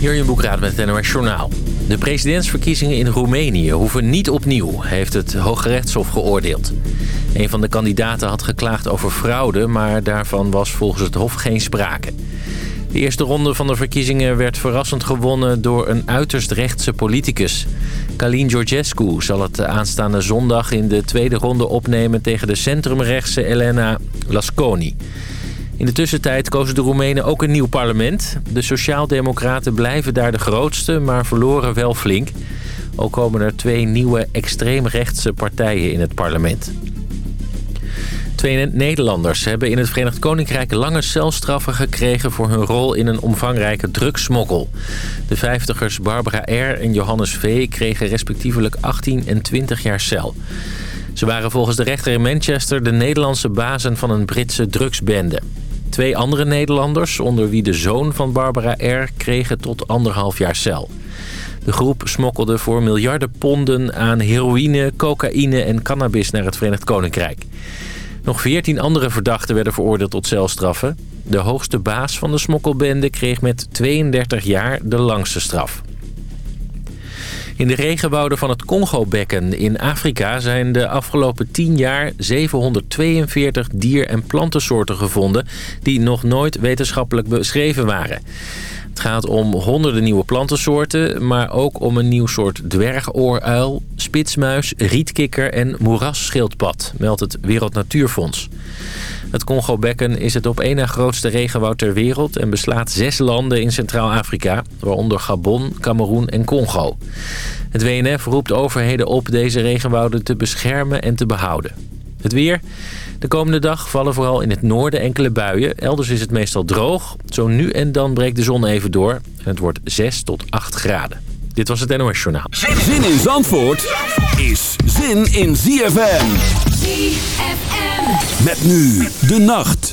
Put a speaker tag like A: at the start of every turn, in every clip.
A: In Boekraad met het NOS Journaal. De presidentsverkiezingen in Roemenië hoeven niet opnieuw, heeft het Hoge Rechtshof geoordeeld. Een van de kandidaten had geklaagd over fraude, maar daarvan was volgens het Hof geen sprake. De eerste ronde van de verkiezingen werd verrassend gewonnen door een uiterst rechtse politicus. Kalin Georgescu zal het aanstaande zondag in de tweede ronde opnemen tegen de centrumrechtse Elena Lasconi. In de tussentijd kozen de Roemenen ook een nieuw parlement. De Sociaaldemocraten blijven daar de grootste, maar verloren wel flink. Ook komen er twee nieuwe extreemrechtse partijen in het parlement. Twee Nederlanders hebben in het Verenigd Koninkrijk lange celstraffen gekregen... voor hun rol in een omvangrijke drugsmokkel. De vijftigers Barbara R. en Johannes V. kregen respectievelijk 18 en 20 jaar cel. Ze waren volgens de rechter in Manchester de Nederlandse bazen van een Britse drugsbende. Twee andere Nederlanders, onder wie de zoon van Barbara R., kregen tot anderhalf jaar cel. De groep smokkelde voor miljarden ponden aan heroïne, cocaïne en cannabis naar het Verenigd Koninkrijk. Nog veertien andere verdachten werden veroordeeld tot celstraffen. De hoogste baas van de smokkelbende kreeg met 32 jaar de langste straf. In de regenwouden van het Congo-bekken in Afrika zijn de afgelopen 10 jaar 742 dier- en plantensoorten gevonden die nog nooit wetenschappelijk beschreven waren. Het gaat om honderden nieuwe plantensoorten, maar ook om een nieuw soort dwergooruil, spitsmuis, rietkikker en moerasschildpad, meldt het Wereld Natuurfonds. Het Congo-bekken is het op één na grootste regenwoud ter wereld... en beslaat zes landen in Centraal-Afrika, waaronder Gabon, Cameroen en Congo. Het WNF roept overheden op deze regenwouden te beschermen en te behouden. Het weer. De komende dag vallen vooral in het noorden enkele buien. Elders is het meestal droog. Zo nu en dan breekt de zon even door. En het wordt 6 tot 8 graden. Dit was het NOS Journaal.
B: Zin in Zandvoort is zin in ZFM.
C: ZFM.
B: Met nu de nacht.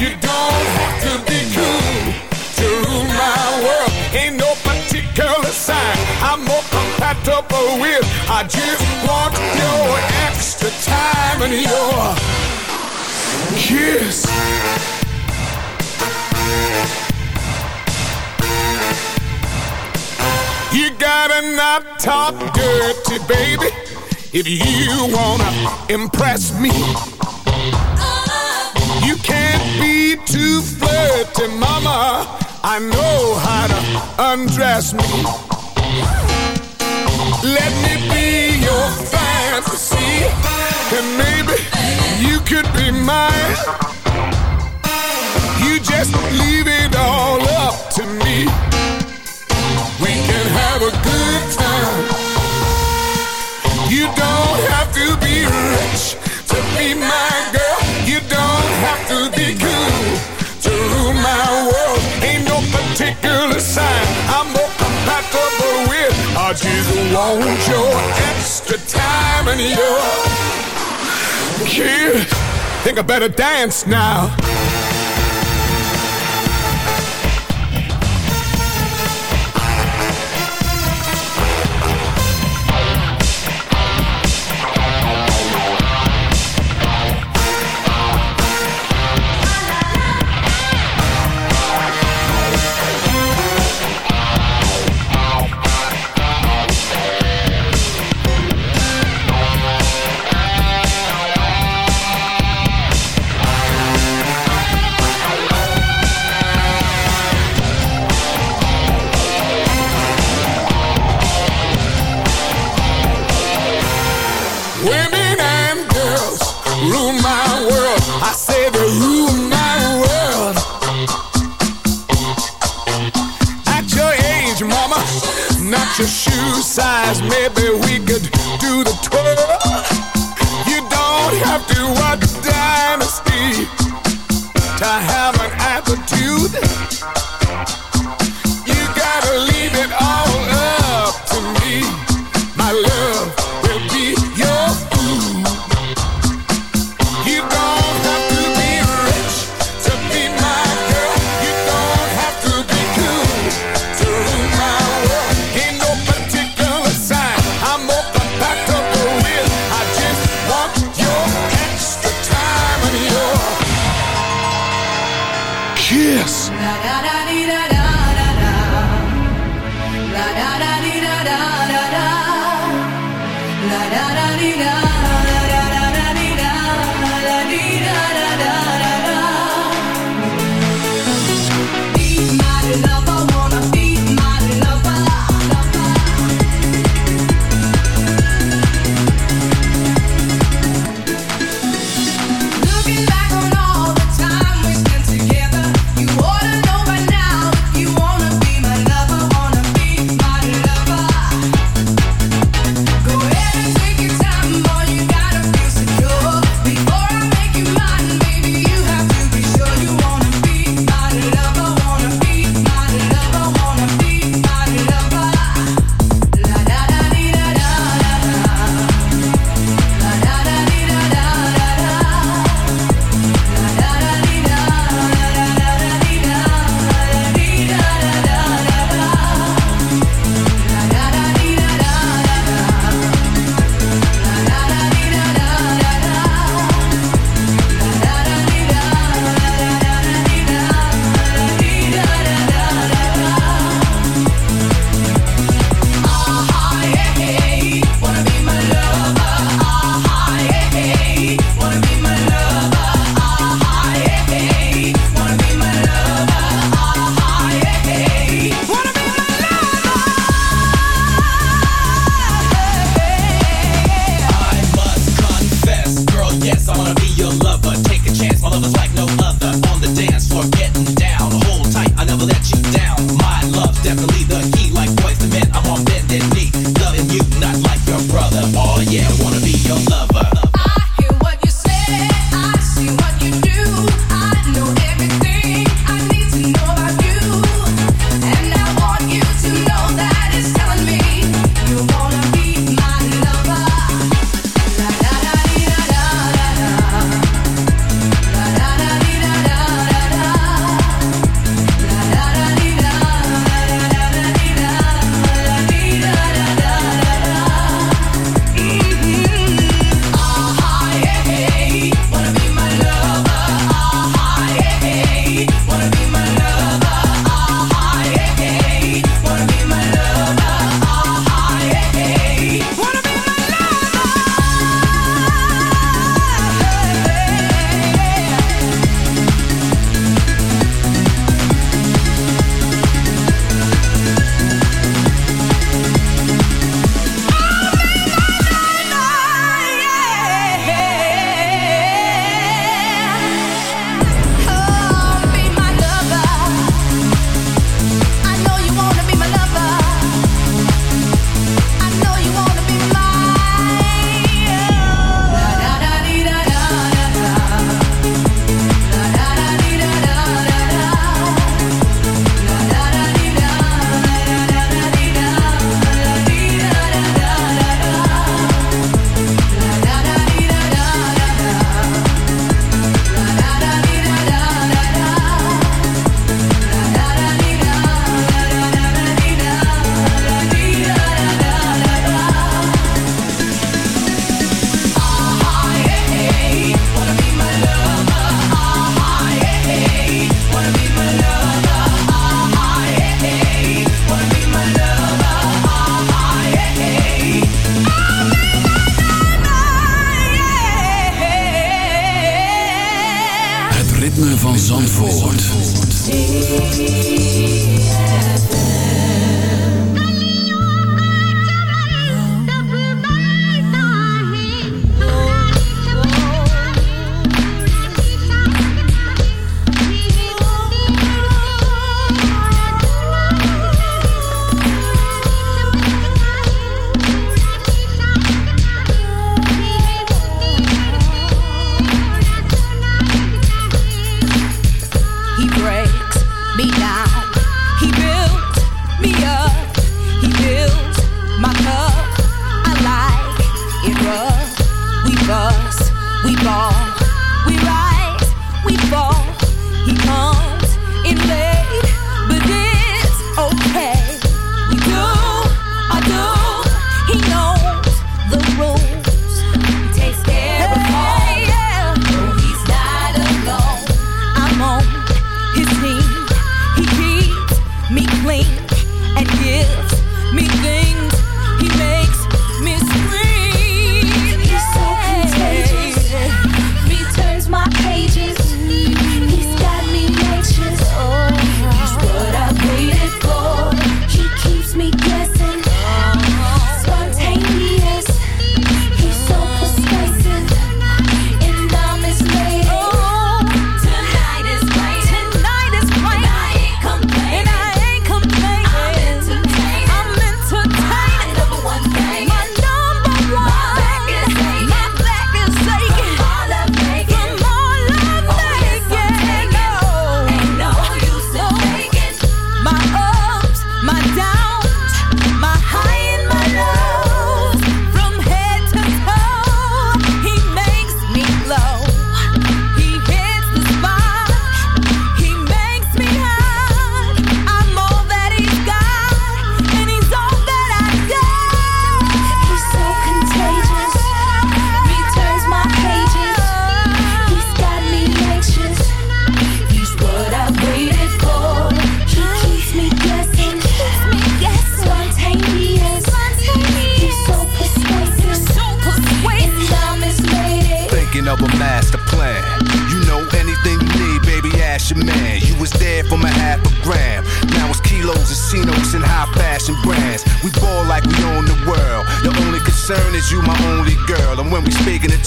D: You don't have to be cool to rule my world. Ain't
E: no particular sign I'm more compatible with. I just want your extra time and your kiss. You gotta not talk dirty, baby, if you wanna impress me. You can't be too flirty, mama. I know how to undress me. Let me be your fantasy, and maybe you could be mine. You just leave it all up to me. We can have a good time. You don't have to be rich to be my girl to be cool, to rule my world. Ain't no particular sign I'm more compatible with. I just want your extra time and your kid. Think I better dance now.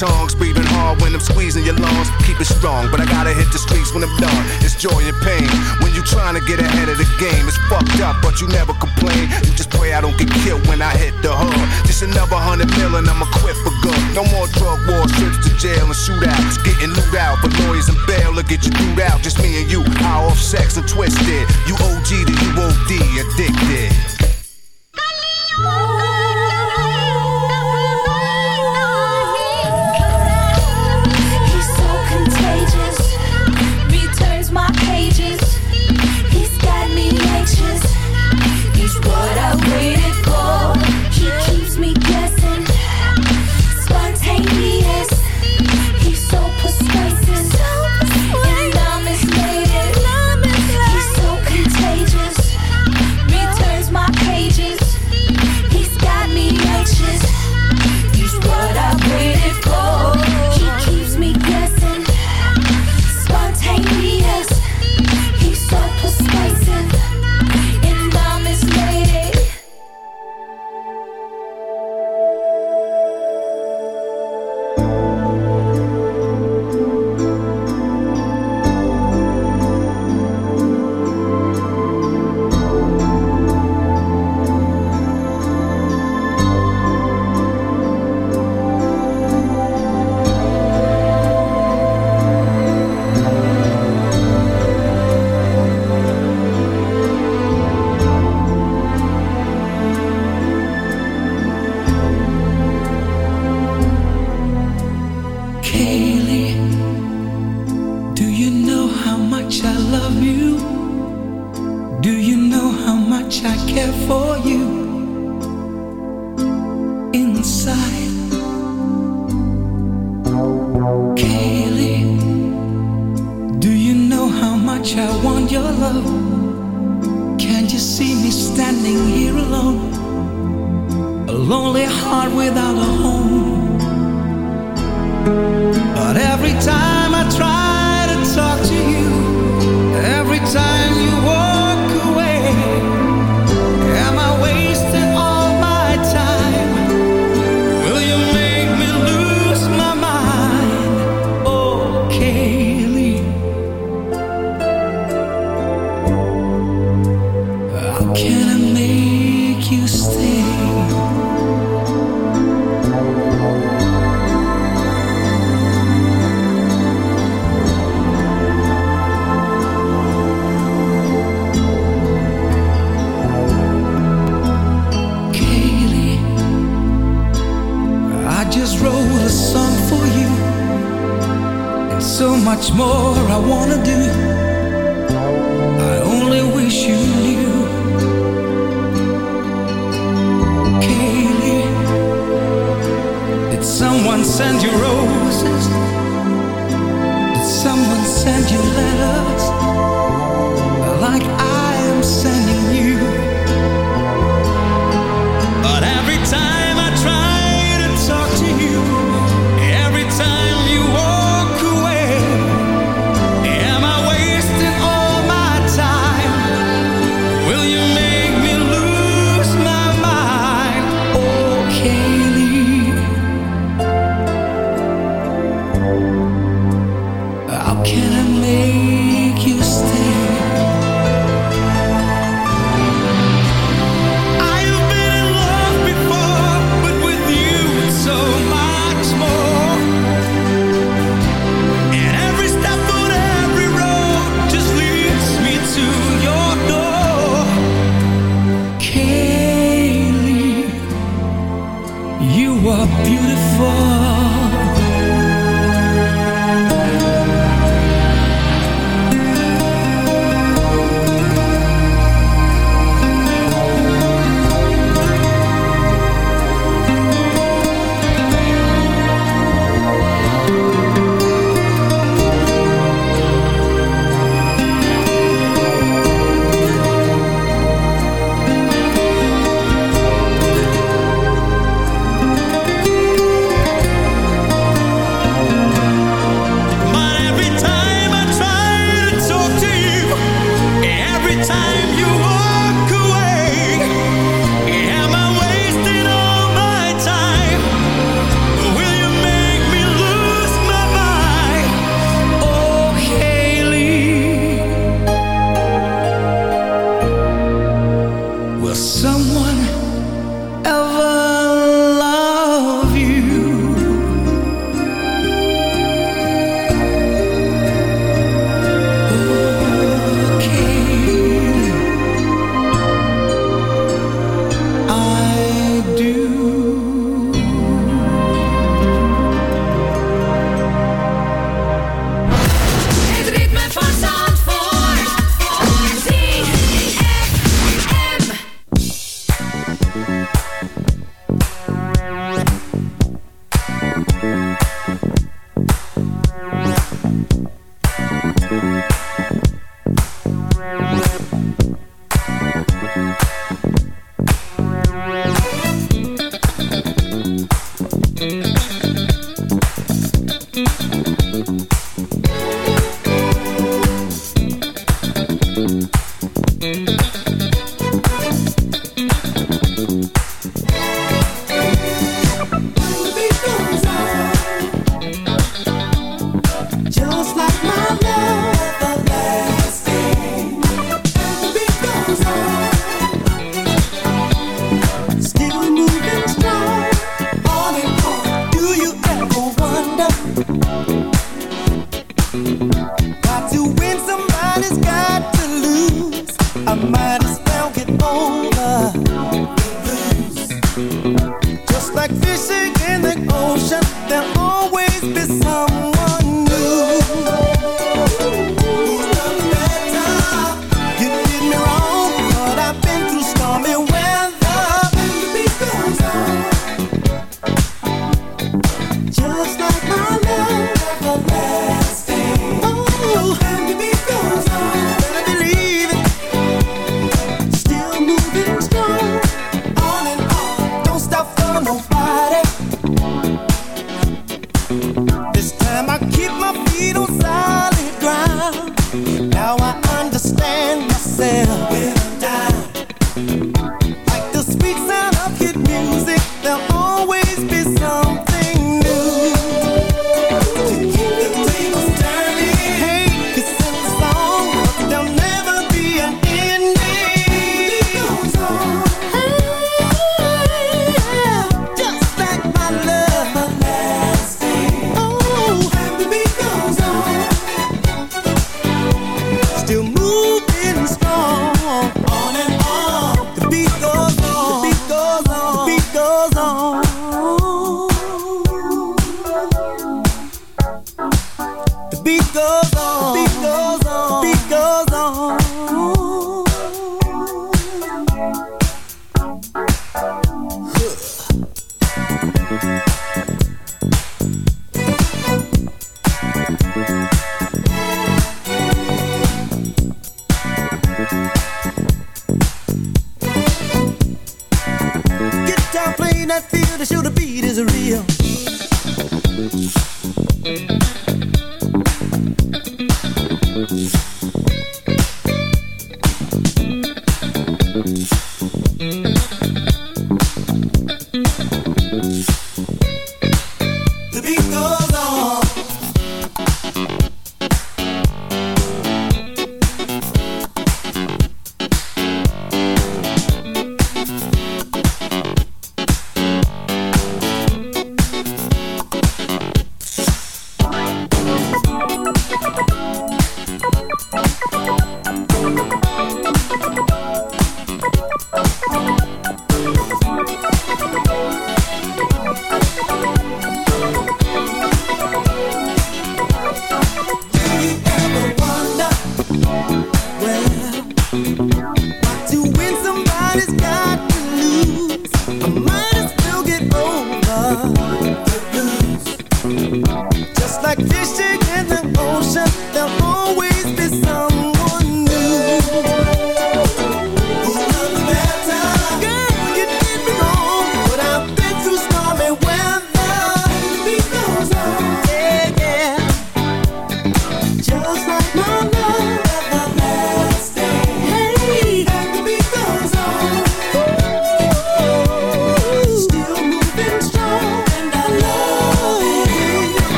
F: tongues, breathing hard when I'm squeezing your lungs. Keep it strong, but I gotta hit the streets when I'm done. It's joy and pain when you trying to get ahead of the game. It's fucked up, but you never complain. You just pray I don't get killed when I hit the hood. Just another hundred million, I'ma quit for good. No more drug wars, trips to jail and shootouts. Getting loot out for lawyers and bail. Look get you through. out, just me and you. High off sex and twisted. You OG to you OD, addicted.
D: someone send you roses? Did someone send you letters?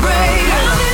G: brave.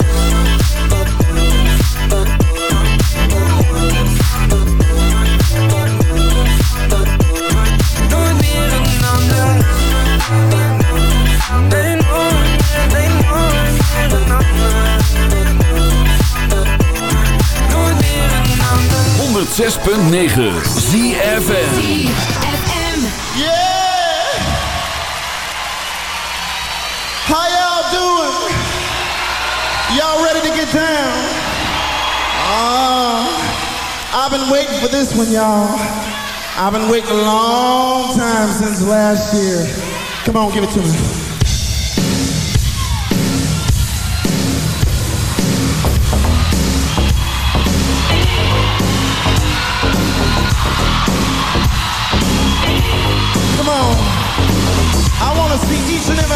B: 106.9 ZFM.
C: Yeah! How y'all doing? Y'all ready to get down? Uh, I've been waiting for this one, y'all. I've been waiting a long time since last year. Come on, give it to me.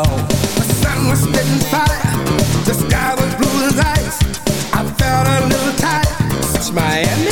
C: The
D: sun was spitting fire, the sky was blue as ice. I felt a little Miami.